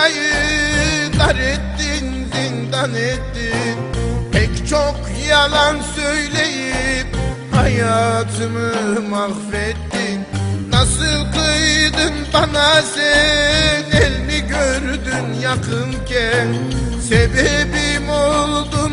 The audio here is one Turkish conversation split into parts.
dünyayı dar ettin zindan ettin. Pek çok yalan söyleyip hayatımı mahvettin. Nasıl kıydın bana sen el mi gördün yakınken. Sebebim oldun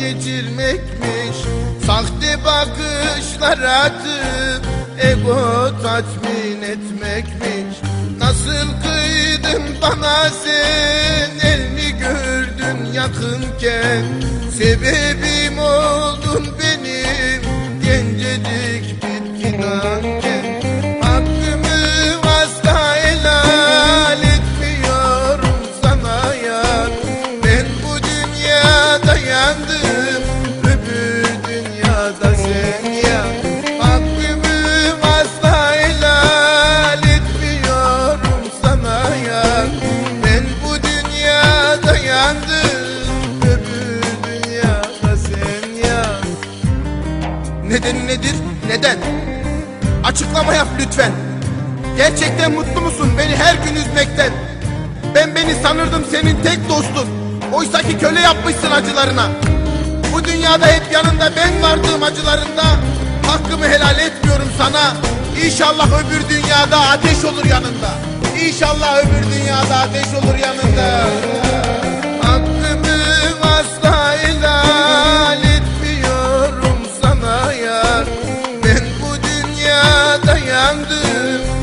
geçirmekmiş. Sahte bakışlar atıp Ego tatmin etmekmiş. Nasıl kıydın bana sen? El mi gördün yakınken? Sebebim oldun benim. Gencecik bir Nedeni nedir? Neden? Açıklama yap lütfen. Gerçekten mutlu musun beni her gün üzmekten? Ben beni sanırdım senin tek dostun. Oysa ki köle yapmışsın acılarına. Bu dünyada hep yanında ben vardığım acılarında hakkımı helal etmiyorum sana. İnşallah öbür dünyada ateş olur yanında. İnşallah öbür dünyada ateş olur yanında. gündemdir